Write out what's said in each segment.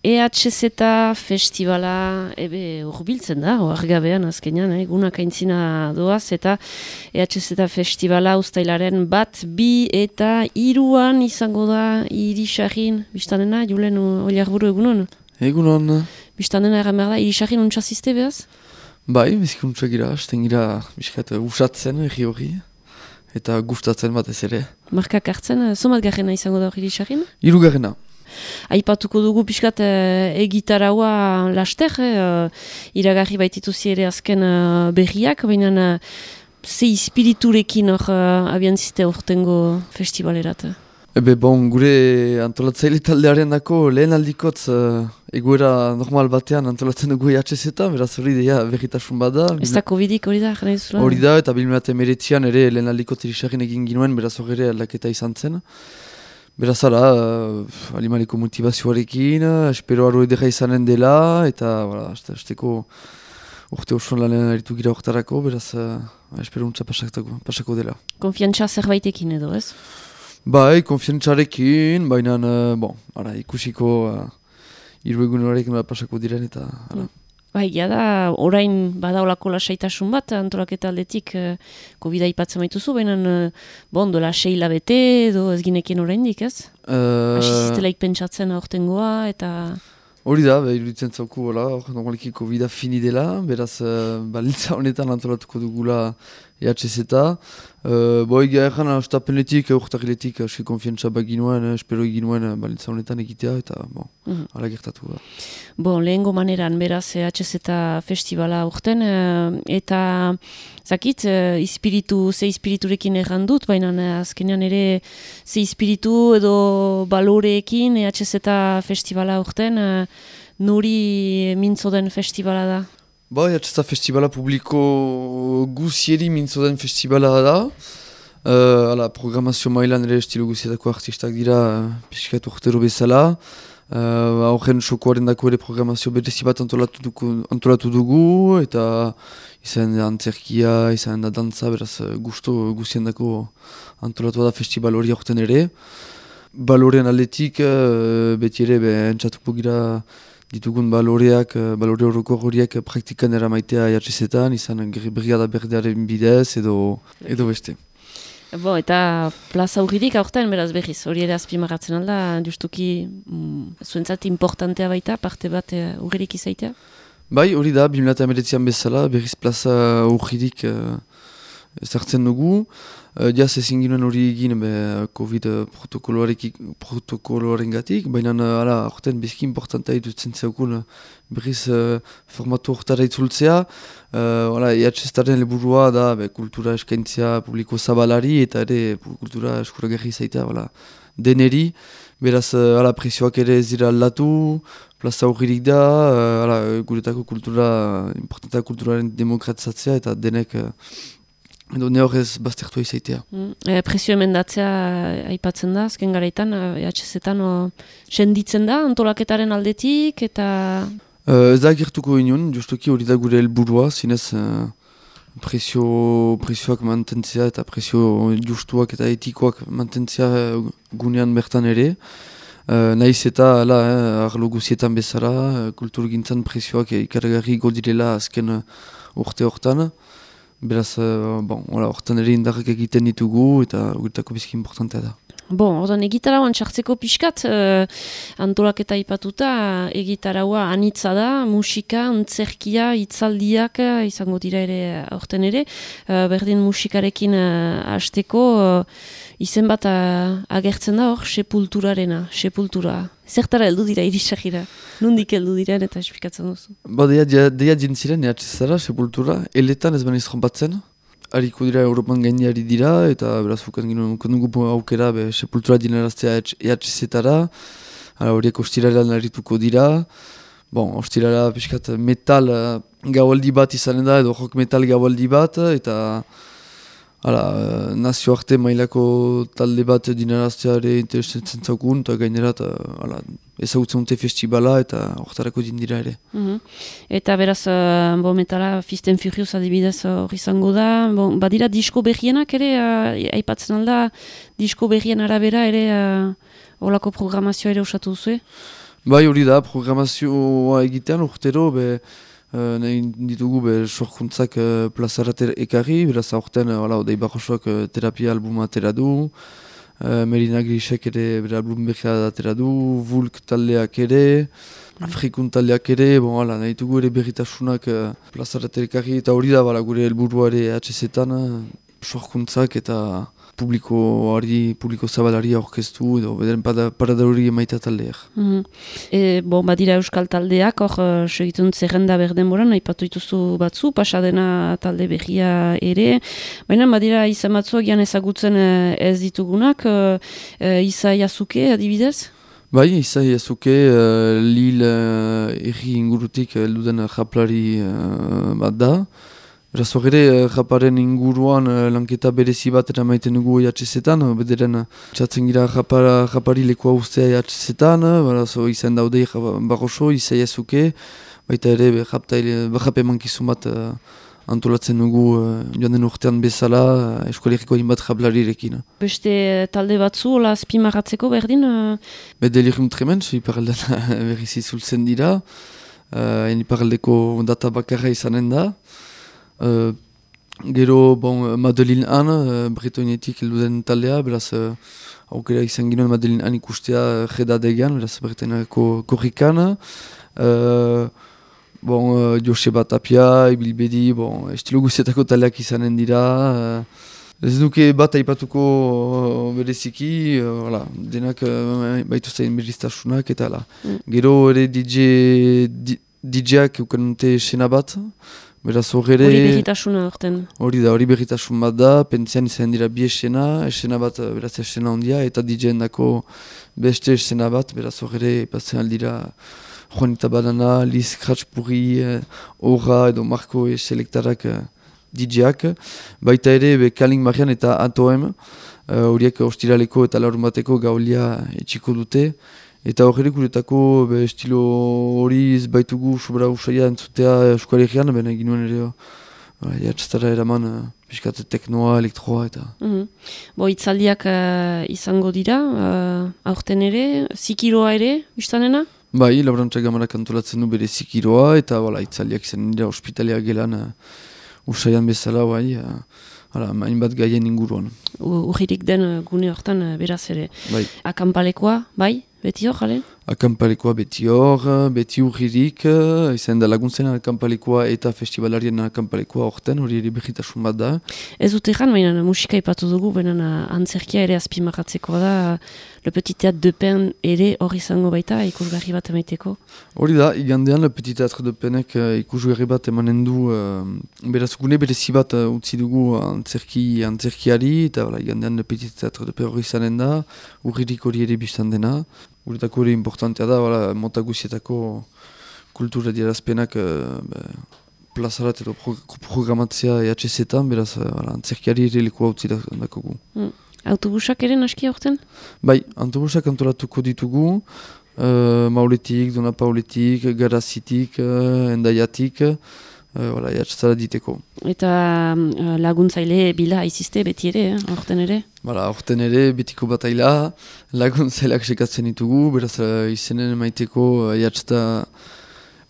EHZ eta festivala ebe urbiltzen da, oargabean azkenean, eh, gunak aintzina doaz, eta EHZ eta festivala ustailaren bat, bi eta iruan izango da irisarrin, biztanena, julen oliarburu egunon? Egunon. Biztanena egan behar da, irisarrin untxazizte behaz? Bai, biziki untxak gira, esten gira, bizkat, usatzen egi hori, eta gustatzen batez ere. Markak hartzen, zomat garrena izango da hori irisarrin? Iru garrena. Aipatuko dugu pixkat e, egitaraua laster, e, iragarri baititu ere azken e, berriak, baina ze ispiriturekin hor abian ziste urtengo festivalerat? Ebe bon, gure antolatzaile taldearen dako lehen aldikotz uh, egoera normal batean antolatzen dugu EHZ-eta, beraz hori deia berritasun bada. Ez da COVID-ik hori da, jena Hori da, eta bilmenate meretzian ere lehen aldikotz egin ginuen, beraz hori ere aldaketa izan zen. Beraz ara, uh, alimaliko motivazioarekin, espero arro edera izanen dela, eta azteko urte osoan lanen aritu gira oktarako, beraz uh, espero untza pasako, pasako dela. Konfiantza zerbaitekin edo, ez? Bai, konfiantzarekin, baina, uh, bon, ara, ikusiko uh, iruegun horrekin pasako diren, eta... Ara. Mm. Bai, da, orain badaolako lasaitasun bat, antolaketa aldetik uh, COVID-a ipatzen maituzu, baina, uh, bon, dola seila bete, edo ez ginekien orain dik, ez? Uh, Asizitelaik pentsatzen aurtengoa, eta... Hori da, behar iruditzen zauku, normaliki COVID-a fini dela, beraz, uh, balitza honetan antolatuko dugula EHZ-eta. Uh, Bo egia erran, ustapenetik, urtakiletik, hasi konfientza baginuen, espero eginuen balitza honetan egitea, eta bon, mm -hmm. ala gertatu da. Bon, lehengo maneran, beraz, EHZ-eta festivala urten, eta zakit, ispiritu, ze ispiriturekin errandut, baina azkenean ere ze ispiritu edo baloreekin EHZ-eta festivala urten, nuri mintzo den festivala da? Ba, jatxeta festivala publiko guzieri mintzo den festivala da. Uh, ala, programazio mailan ere estilo guzietako artistak dira uh, piskat urtero bezala. Uh, Horren sokoaren dako ere programazio berezi bat antolatu dugu, antolatu dugu eta izan da antzerkia, izan da dantza, beraz gusto guzien dako antolatu da festival hori aurten ere. Balorean aldetik, uh, beti ere, be, entzatuko gira ditugun baloreak, eh, balore horroko horiek praktikan eramaitea jatxizetan, izan brigada berdearen bidez edo, edo beste. Bo, eta plaza hurridik aurten beraz behiz, hori ere azpimaratzen alda, justuki mm, zuentzat importantea baita, parte bat hurridik uh, izaitea? Bai, hori da, 2008an bezala, berriz plaza hurridik uh, ezartzen dugu. Uh, Diaz ezin ginen hori egin be, COVID protokoloaren gatik, baina uh, ala, orten bizki importanta idutzen zeukun uh, berriz uh, formatu horretara itzultzea. Uh, Iatxestaren leburua da be, kultura eskaintzia publiko zabalari eta ere kultura eskuragarri zaitea ala, deneri. Beraz, uh, ala, presioak ere ez dira aldatu, plaza horririk da, uh, ala, guretako kultura, importanta kulturaren demokratizatzea eta denek uh, Edo ne horrez baztertu izaitea. Mm. E, presio emendatzea aipatzen da, azken garaitan, EHZ-etan senditzen da, antolaketaren aldetik, eta... E, ez da gertuko inun, justuki hori da gure helburua, zinez e, presio, presioak mantentzea eta presio justuak eta etikoak mantentzea gunean bertan ere. E, Naiz eta ala, eh, arlo guzietan bezala, kultur gintzen presioak ikargarri godirela azken urte hortan. Beraz, uh, bon, hortan ere indarrak egiten ditugu eta guretako bizki importantea da. Bon, ordan egitarauan txartzeko pixkat, uh, antolaketa ipatuta, egitaraua anitza da, musika, antzerkia, itzaldiak, izango dira ere aurten ere, uh, berdin musikarekin uh, hasteko, uh, izen bat agertzen da hor, sepulturarena, sepultura. Zertara heldu dira irisagira? Nundik heldu dira eta esplikatzen duzu? Ba, deia, deia jintziren, ehatxezara, sepultura, eletan ez baniz batzen. Hariko dira Europan gaindiari dira, eta beraz fukan ginen kondugu aukera, be, sepultura dineraztea ehatxezetara. Hala horiek ostirarean harituko dira. Bon, ostirara piskat metal uh, gaualdi bat izanen da, edo rock metal gaualdi bat, eta... Hala, nazio arte mailako talde bat dinarazteare interesatzen zaukun, eta gainera ezagutzen dute festivala eta horretarako dindira ere. Mm Eta beraz, uh, bo metala, Fisten Furious adibidez hori izango da, bo, badira disko berrienak ere, uh, aipatzen alda, disko berrien arabera ere, uh, olako programazioa ere osatu duzu? Bai hori da, programazioa egitean urtero, be, uh, nahi ditugu be, sorkuntzak uh, plazarat ekarri, beraz aurten, uh, odei barrosoak uh, terapia albuma atera du, uh, Merina Grisek ere bere album behar atera du, Vulk taldeak ere, Afrikun taldeak ere, bon, ala, nahi ditugu ere berritasunak uh, plazarat ekarri, eta hori da, bala, gure helburua ere HZ-etan, sorkuntzak eta publikoari, publiko zabalari aurkeztu edo bedaren paradari emaita taldeak. Mm -hmm. e, bo, badira euskal taldeak, hor uh, segitun zerrenda berden boran, nahi patu ituzu batzu, pasadena talde behia ere, baina badira izan batzuak gian ezagutzen uh, ez ditugunak, uh, uh, Isa Yasuke adibidez? Bai, Isa Yasuke, uh, Lille uh, erri ingurutik elduden japlari uh, bat da, Beraz horre, raparen inguruan lanketa berezi bat eramaiten dugu EHZ-etan, bederen txatzen gira rapara, rapari lekoa ustea EHZ-etan, beraz izan daude barroso, izai ezuke, baita ere rape mankizun bat antolatzen dugu joan den urtean bezala eskualeriko inbat jablarirekin. Beste talde batzu, hola spimaratzeko berdin? Be delirium tremens, iparaldean berriz izultzen dira, uh, iparaldeko data bakarra izanen da, Uh, gero, bon, Madeline Han, uh, bretoinetik heldu den taldea, beraz, uh, aukera izan ginoen Madeline Han ikustea jeda degan, beraz, bretoinako korrikan. Uh, bon, Joseba Tapia, Ibilbedi, bon, estilo guzietako taldeak izanen dira. Ez duke bat aipatuko uh, bereziki, uh, denak uh, baitu zain beriztasunak eta ala. Mm. Gero ere DJ, DJak ukanute esena bat, Beraz hori ere... Hori berritasuna orten. Hori da, hori berritasun bat da, pentsean izan dira bi esena, esena bat, beraz esena ondia, eta DJ-en dako beste esena bat, beraz hori ere, pasen aldira, Juanita Badana, Liz Kratspuri, Ora edo Marko e selektarak uh, DJ-ak. Baita ere, be Kaling Marian eta Atoem, horiek uh, ostiraleko eta laurun bateko gaulia etxiko dute. Eta horre guretako estilo hori ez baitugu sobra usaia entzutea eskualegian, baina egin nuen ere jatstara eraman uh, piskate teknoa, elektroa eta... Mm -hmm. Bo, itzaldiak uh, izango dira, uh, aurten ere, zikiroa ere, ustanena? Bai, labrantza gamarak antolatzen du bere zikiroa, eta bala, itzaldiak izan dira ospitalea gelan uh, usaian bezala, bai, uh, Hala, main bat gaien inguruan. Urririk den gune hortan beraz ere. Bai. Akampalekoa, bai? Beti hor, jale? Akampalekoa beti hor, beti urririk, izan da laguntzen akampalekoa eta festivalarien akampalekoa horten, hori ere behitasun bat da. Ez dut egan, baina musika ipatu dugu, baina antzerkia ere azpimarratzeko da, Le Petit Théâtre de Pen ere hori izango baita ikusgarri bat emaiteko? Hori da, igandean Le Petit Théâtre de Penek uh, ikusgarri bat emanen du, uh, beraz gune berezi bat uh, utzi dugu antzerki, antzerkiari, eta igandean Le Petit Théâtre de Pen hori izanen da, urririk hori ere biztan dena. Guretako hori importantea da, wala, mota guzietako kultura dirazpenak uh, plazarat edo pro programatzea EHZ-etan, beraz uh, antzerkiari ere leku hau dako gu. Mm. Autobusak ere naski aurten? Bai, autobusak antolatuko ditugu, uh, mauletik, dona pauletik, garazitik, uh, endaiatik, Uh, diteko. Eta uh, laguntzaile bila izizte beti ere, eh, aurten ere? Bala, aurten ere, betiko bataila, laguntzaileak sekatzen ditugu, beraz uh, izenen maiteko uh, jatzta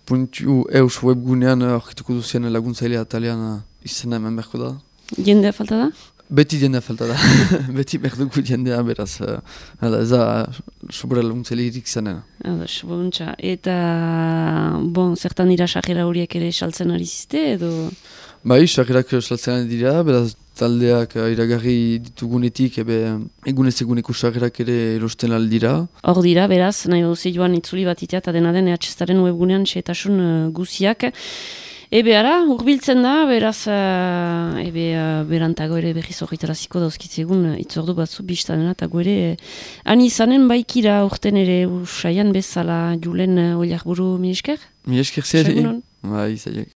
puntu eus webgunean aurkituko uh, duzien laguntzaile atalean uh, izena eman berko da. Jendea falta da? Beti jendea falta da. Beti berduko jendea, beraz. Uh, ez da, sobra laguntzaile irik zanena. Eta, bon, zertan dira sajera horiek ere saltzen ari ziste, edo? Bai, sajerak saltzen dira, beraz, taldeak iragarri ditugunetik, ebe, egunez eguneko sajerak ere erosten aldira. Hor dira, beraz, nahi duzi joan itzuli bat itea, eta dena den EHZ-aren webgunean txetasun uh, guziak. Ebe ara, urbiltzen da, beraz, uh, ebe uh, berantago ere behiz horretaraziko dauzkitzegun uh, itzordu batzu biztanena, eta ere, uh, ani izanen baikira urten ere usaian bezala julen uh, oliak buru mi esker? Mi esker zer, bai, zaiak.